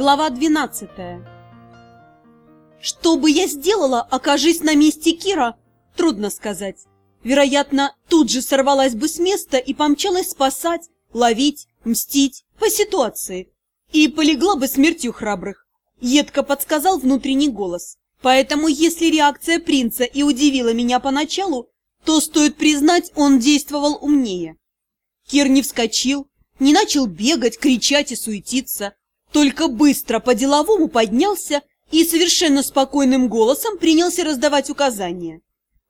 Глава 12 Что бы я сделала, окажись на месте Кира, трудно сказать. Вероятно, тут же сорвалась бы с места и помчалась спасать, ловить, мстить по ситуации. И полегла бы смертью храбрых. Едко подсказал внутренний голос. Поэтому, если реакция принца и удивила меня поначалу, то, стоит признать, он действовал умнее. Кир не вскочил, не начал бегать, кричать и суетиться, только быстро по-деловому поднялся и совершенно спокойным голосом принялся раздавать указания.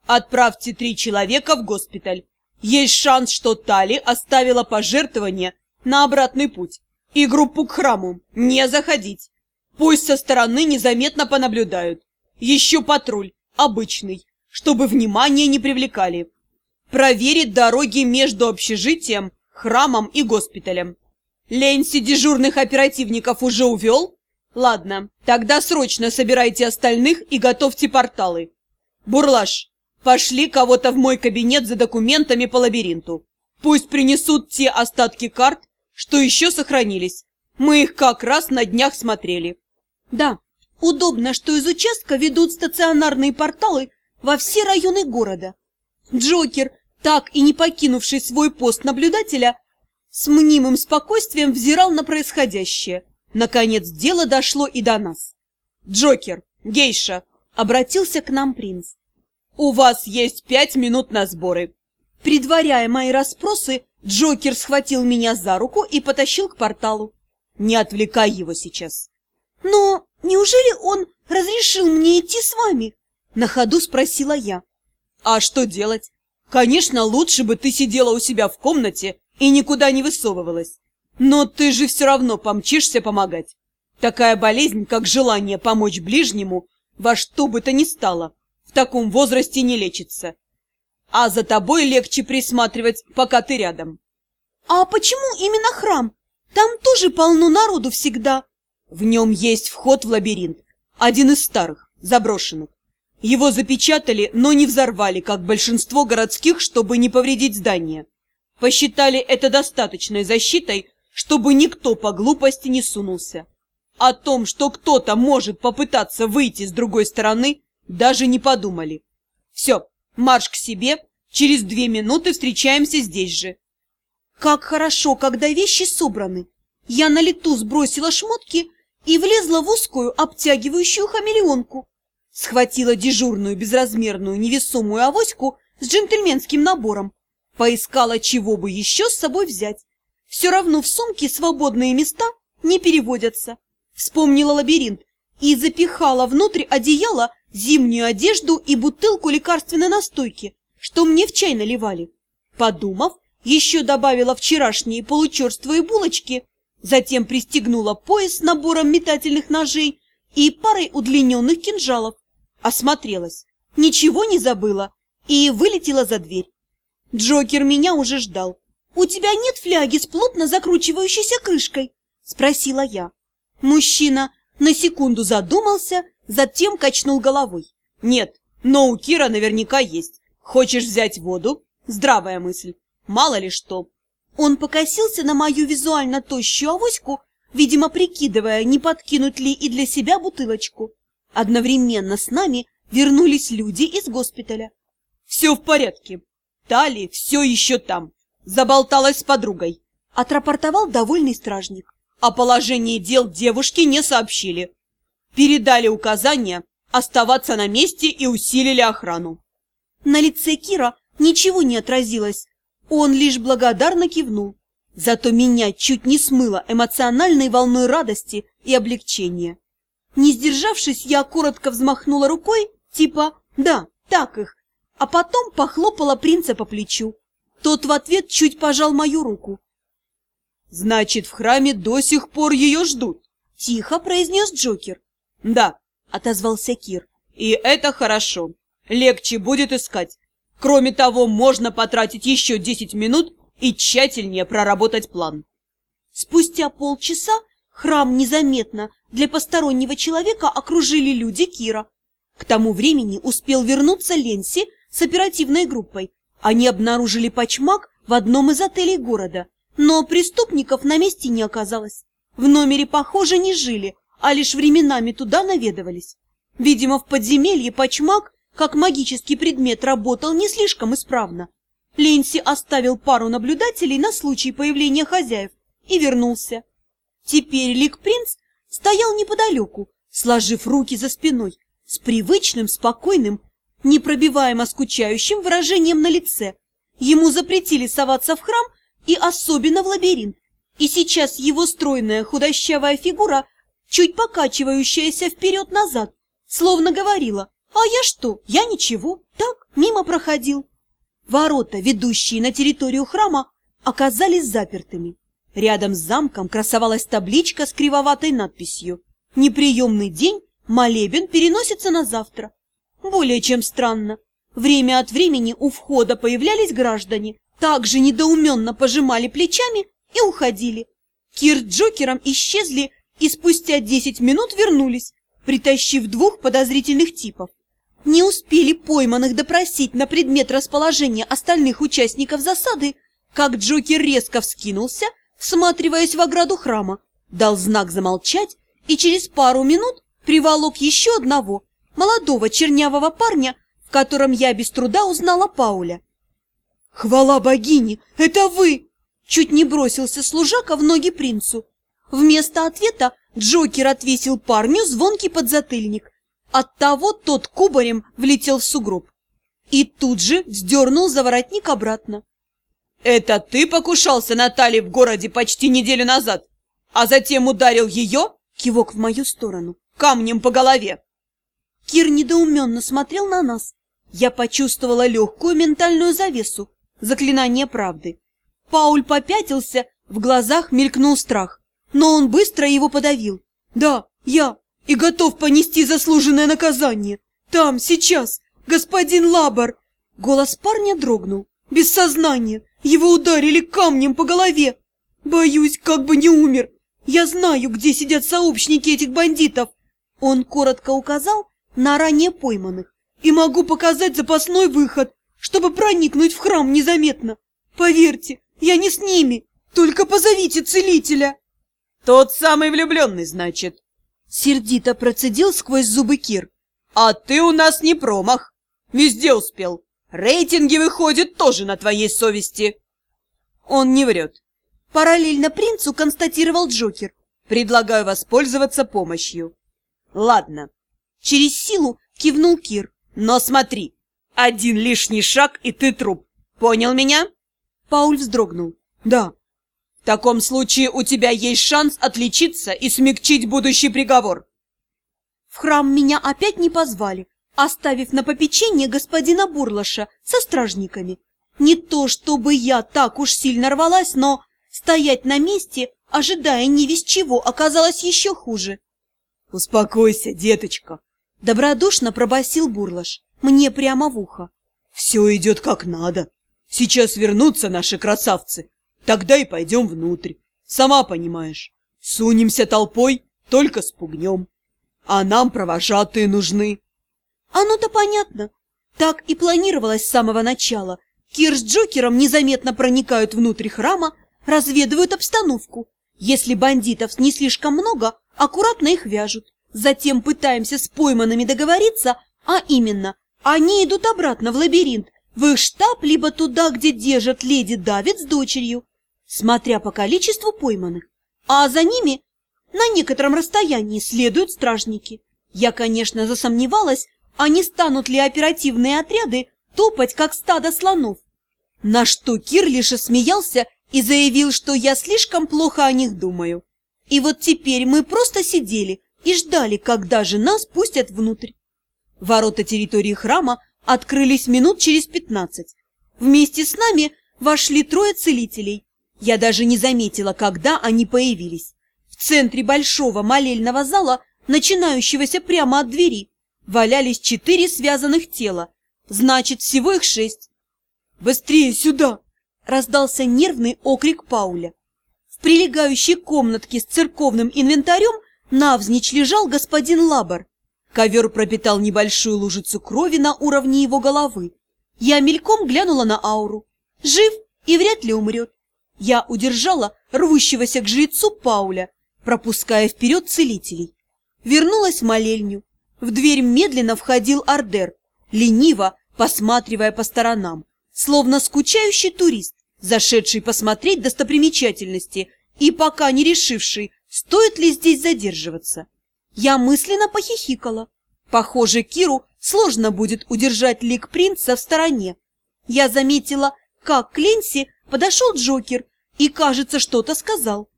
«Отправьте три человека в госпиталь. Есть шанс, что Тали оставила пожертвование на обратный путь. И группу к храму не заходить. Пусть со стороны незаметно понаблюдают. Еще патруль, обычный, чтобы внимание не привлекали. Проверить дороги между общежитием, храмом и госпиталем. Ленси дежурных оперативников уже увел? Ладно, тогда срочно собирайте остальных и готовьте порталы. Бурлаш, пошли кого-то в мой кабинет за документами по лабиринту. Пусть принесут те остатки карт, что еще сохранились. Мы их как раз на днях смотрели. Да, удобно, что из участка ведут стационарные порталы во все районы города. Джокер, так и не покинувший свой пост наблюдателя, с мнимым спокойствием взирал на происходящее. Наконец дело дошло и до нас. «Джокер, гейша!» — обратился к нам принц. «У вас есть пять минут на сборы». Предваряя мои расспросы, Джокер схватил меня за руку и потащил к порталу. «Не отвлекай его сейчас». «Но неужели он разрешил мне идти с вами?» На ходу спросила я. «А что делать? Конечно, лучше бы ты сидела у себя в комнате и никуда не высовывалась. Но ты же все равно помчишься помогать. Такая болезнь, как желание помочь ближнему, во что бы то ни стало, в таком возрасте не лечится. А за тобой легче присматривать, пока ты рядом. А почему именно храм? Там тоже полно народу всегда. В нем есть вход в лабиринт, один из старых, заброшенных. Его запечатали, но не взорвали, как большинство городских, чтобы не повредить здание. Посчитали это достаточной защитой, чтобы никто по глупости не сунулся. О том, что кто-то может попытаться выйти с другой стороны, даже не подумали. Все, марш к себе, через две минуты встречаемся здесь же. Как хорошо, когда вещи собраны. Я на лету сбросила шмотки и влезла в узкую обтягивающую хамелеонку. Схватила дежурную безразмерную невесомую авоську с джентльменским набором, Поискала, чего бы еще с собой взять. Все равно в сумке свободные места не переводятся. Вспомнила лабиринт и запихала внутрь одеяла зимнюю одежду и бутылку лекарственной настойки, что мне в чай наливали. Подумав, еще добавила вчерашние получерствые булочки, затем пристегнула пояс с набором метательных ножей и парой удлиненных кинжалов. Осмотрелась, ничего не забыла и вылетела за дверь. Джокер меня уже ждал. «У тебя нет фляги с плотно закручивающейся крышкой?» – спросила я. Мужчина на секунду задумался, затем качнул головой. «Нет, но у Кира наверняка есть. Хочешь взять воду? Здравая мысль. Мало ли что». Он покосился на мою визуально тощую авоську, видимо, прикидывая, не подкинуть ли и для себя бутылочку. Одновременно с нами вернулись люди из госпиталя. «Все в порядке», Тали все еще там. Заболталась с подругой. Отрапортовал довольный стражник. О положении дел девушки не сообщили. Передали указания оставаться на месте и усилили охрану. На лице Кира ничего не отразилось. Он лишь благодарно кивнул. Зато меня чуть не смыло эмоциональной волной радости и облегчения. Не сдержавшись, я коротко взмахнула рукой, типа «да, так их», а потом похлопала принца по плечу. Тот в ответ чуть пожал мою руку. «Значит, в храме до сих пор ее ждут?» — тихо произнес Джокер. «Да», — отозвался Кир. «И это хорошо. Легче будет искать. Кроме того, можно потратить еще десять минут и тщательнее проработать план». Спустя полчаса храм незаметно для постороннего человека окружили люди Кира. К тому времени успел вернуться Ленси с оперативной группой. Они обнаружили почмак в одном из отелей города, но преступников на месте не оказалось. В номере, похоже, не жили, а лишь временами туда наведывались. Видимо, в подземелье почмак, как магический предмет, работал не слишком исправно. Ленси оставил пару наблюдателей на случай появления хозяев и вернулся. Теперь Лик-принц стоял неподалеку, сложив руки за спиной, с привычным, спокойным, непробиваемо скучающим выражением на лице. Ему запретили соваться в храм и особенно в лабиринт, и сейчас его стройная худощавая фигура, чуть покачивающаяся вперед-назад, словно говорила, «А я что? Я ничего, так, мимо проходил». Ворота, ведущие на территорию храма, оказались запертыми. Рядом с замком красовалась табличка с кривоватой надписью «Неприемный день, молебен переносится на завтра». Более чем странно. Время от времени у входа появлялись граждане, также недоуменно пожимали плечами и уходили. Кир Джокером исчезли и спустя десять минут вернулись, притащив двух подозрительных типов. Не успели пойманных допросить на предмет расположения остальных участников засады, как Джокер резко вскинулся, всматриваясь в ограду храма, дал знак замолчать и через пару минут приволок еще одного, молодого чернявого парня, в котором я без труда узнала Пауля. «Хвала богине! Это вы!» Чуть не бросился служака в ноги принцу. Вместо ответа Джокер отвесил парню звонкий подзатыльник, Оттого тот кубарем влетел в сугроб и тут же вздернул за воротник обратно. «Это ты покушался на Тали в городе почти неделю назад, а затем ударил ее?» Кивок в мою сторону. «Камнем по голове!» Кир недоуменно смотрел на нас. Я почувствовала легкую ментальную завесу, заклинание правды. Пауль попятился, в глазах мелькнул страх, но он быстро его подавил. «Да, я, и готов понести заслуженное наказание. Там, сейчас, господин Лабар!» Голос парня дрогнул. «Без сознания! Его ударили камнем по голове! Боюсь, как бы не умер! Я знаю, где сидят сообщники этих бандитов!» Он коротко указал на ранее пойманных. «И могу показать запасной выход, чтобы проникнуть в храм незаметно. Поверьте, я не с ними, только позовите целителя!» «Тот самый влюбленный, значит?» Сердито процедил сквозь зубы Кир. «А ты у нас не промах. Везде успел. Рейтинги, выходят, тоже на твоей совести». Он не врет. Параллельно принцу констатировал Джокер. «Предлагаю воспользоваться помощью». «Ладно». Через силу кивнул Кир. «Но смотри, один лишний шаг, и ты труп. Понял меня?» Пауль вздрогнул. «Да, в таком случае у тебя есть шанс отличиться и смягчить будущий приговор. В храм меня опять не позвали, оставив на попечение господина Бурлаша со стражниками. Не то, чтобы я так уж сильно рвалась, но стоять на месте, ожидая не весь чего, оказалось еще хуже. — Успокойся, деточка! — добродушно пробасил Бурлаш мне прямо в ухо. — Все идет как надо. Сейчас вернутся наши красавцы, Тогда и пойдем внутрь. Сама понимаешь, сунемся толпой, только спугнем. А нам провожатые нужны. Оно-то понятно. Так и планировалось с самого начала. Кир с Джокером незаметно проникают внутрь храма, разведывают обстановку. Если бандитов не слишком много, аккуратно их вяжут. Затем пытаемся с пойманными договориться, а именно, они идут обратно в лабиринт, в их штаб, либо туда, где держат леди Давид с дочерью смотря по количеству пойманных, а за ними на некотором расстоянии следуют стражники. Я, конечно, засомневалась, а не станут ли оперативные отряды топать, как стадо слонов. На что Кир лишь смеялся и заявил, что я слишком плохо о них думаю. И вот теперь мы просто сидели и ждали, когда же нас пустят внутрь. Ворота территории храма открылись минут через пятнадцать. Вместе с нами вошли трое целителей, я даже не заметила, когда они появились. В центре большого молельного зала, начинающегося прямо от двери, валялись четыре связанных тела. Значит, всего их шесть. «Быстрее сюда!» — раздался нервный окрик Пауля. В прилегающей комнатке с церковным инвентарем навзничь лежал господин Лабор. Ковер пропитал небольшую лужицу крови на уровне его головы. Я мельком глянула на ауру. Жив и вряд ли умрет. Я удержала рвущегося к жрецу Пауля, пропуская вперед целителей. вернулась в молельню. В дверь медленно входил Ардер, лениво посматривая по сторонам, словно скучающий турист, зашедший посмотреть достопримечательности и пока не решивший, стоит ли здесь задерживаться. Я мысленно похихикала. Похоже, Киру сложно будет удержать лик принца в стороне. Я заметила, как к Ленси подошел Джокер и, кажется, что-то сказал.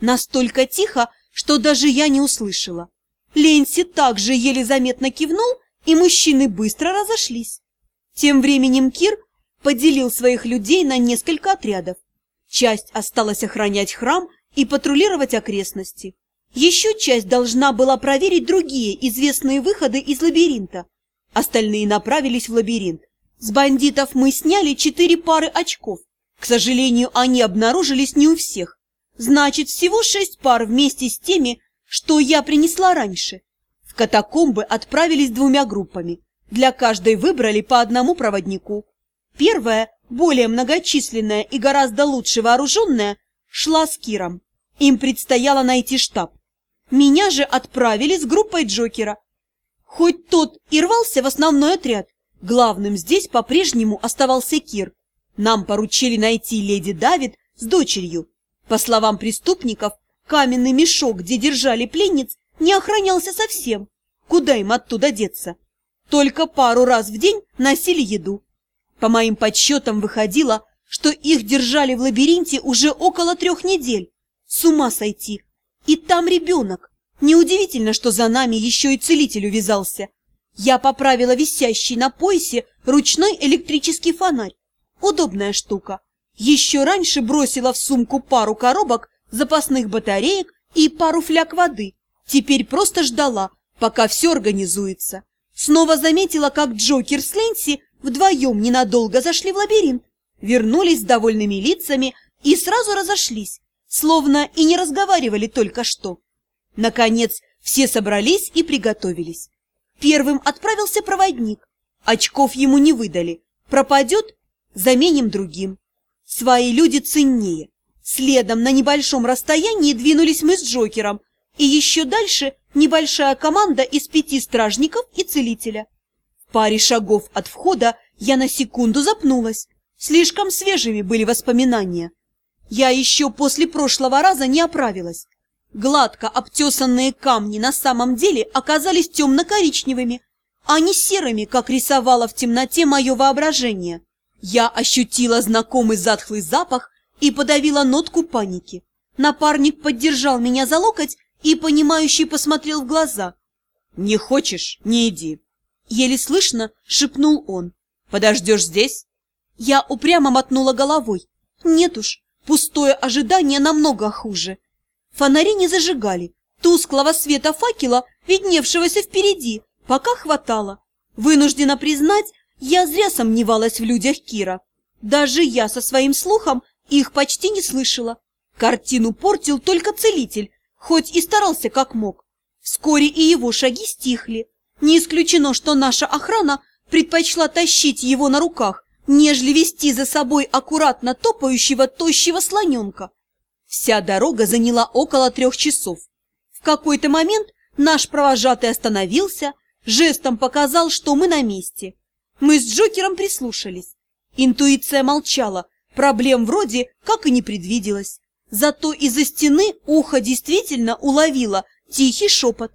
Настолько тихо, что даже я не услышала. Ленси также еле заметно кивнул, и мужчины быстро разошлись. Тем временем Кир поделил своих людей на несколько отрядов. Часть осталась охранять храм и патрулировать окрестности. Еще часть должна была проверить другие известные выходы из лабиринта. Остальные направились в лабиринт. С бандитов мы сняли четыре пары очков. К сожалению, они обнаружились не у всех. Значит, всего шесть пар вместе с теми, что я принесла раньше. В катакомбы отправились двумя группами. Для каждой выбрали по одному проводнику. Первая, более многочисленная и гораздо лучше вооруженная, шла с Киром. Им предстояло найти штаб. Меня же отправили с группой Джокера. Хоть тот и рвался в основной отряд, главным здесь по-прежнему оставался Кир. Нам поручили найти леди Давид с дочерью. По словам преступников, каменный мешок, где держали пленниц, не охранялся совсем. Куда им оттуда деться? Только пару раз в день носили еду. По моим подсчетам выходило, что их держали в лабиринте уже около трех недель. С ума сойти! И там ребенок. Неудивительно, что за нами еще и целитель увязался. Я поправила висящий на поясе ручной электрический фонарь. Удобная штука. Еще раньше бросила в сумку пару коробок, запасных батареек и пару фляг воды. Теперь просто ждала, пока все организуется. Снова заметила, как Джокер с Ленси вдвоем ненадолго зашли в лабиринт, вернулись с довольными лицами и сразу разошлись, словно и не разговаривали только что. Наконец, все собрались и приготовились. Первым отправился проводник. Очков ему не выдали. Пропадет – заменим другим. Свои люди ценнее. Следом на небольшом расстоянии двинулись мы с Джокером, и еще дальше небольшая команда из пяти стражников и целителя. В паре шагов от входа я на секунду запнулась. Слишком свежими были воспоминания. Я еще после прошлого раза не оправилась. Гладко обтесанные камни на самом деле оказались темно-коричневыми, а не серыми, как рисовало в темноте мое воображение. Я ощутила знакомый затхлый запах и подавила нотку паники. Напарник поддержал меня за локоть и, понимающий, посмотрел в глаза. «Не хочешь – не иди!» Еле слышно шепнул он. «Подождешь здесь?» Я упрямо мотнула головой. «Нет уж, Пустое ожидание намного хуже. Фонари не зажигали. Тусклого света факела, видневшегося впереди, пока хватало. Вынуждена признать, я зря сомневалась в людях Кира. Даже я со своим слухом их почти не слышала. Картину портил только целитель, хоть и старался как мог. Вскоре и его шаги стихли. Не исключено, что наша охрана предпочла тащить его на руках, нежели вести за собой аккуратно топающего тощего слоненка. Вся дорога заняла около трех часов. В какой-то момент наш провожатый остановился, жестом показал, что мы на месте. Мы с Джокером прислушались. Интуиция молчала, проблем вроде как и не предвиделось. Зато из-за стены ухо действительно уловило тихий шепот.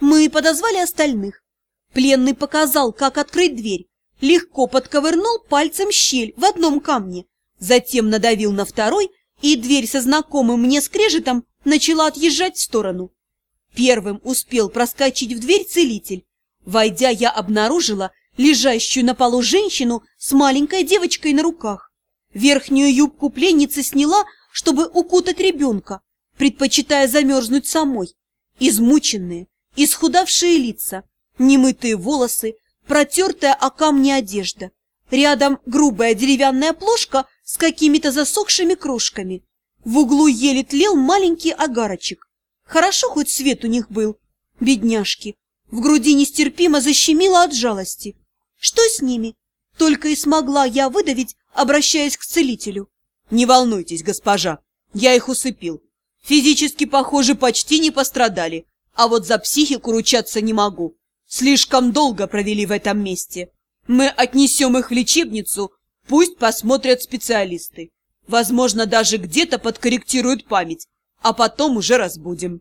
Мы подозвали остальных. Пленный показал, как открыть дверь, легко подковырнул пальцем щель в одном камне, затем надавил на второй, и дверь со знакомым мне скрежетом начала отъезжать в сторону. Первым успел проскочить в дверь целитель. Войдя, я обнаружила лежащую на полу женщину с маленькой девочкой на руках. Верхнюю юбку пленницы сняла, чтобы укутать ребенка, предпочитая замерзнуть самой. Измученные, исхудавшие лица, немытые волосы, протертая о камни одежда. Рядом грубая деревянная плошка с какими-то засохшими крошками. В углу еле тлел маленький огарочек. Хорошо хоть свет у них был. Бедняжки. В груди нестерпимо защемило от жалости. Что с ними? Только и смогла я выдавить, обращаясь к целителю. Не волнуйтесь, госпожа, я их усыпил. Физически, похоже, почти не пострадали. А вот за психику ручаться не могу. Слишком долго провели в этом месте. Мы отнесем их в лечебницу, пусть посмотрят специалисты. Возможно, даже где-то подкорректируют память, а потом уже разбудим.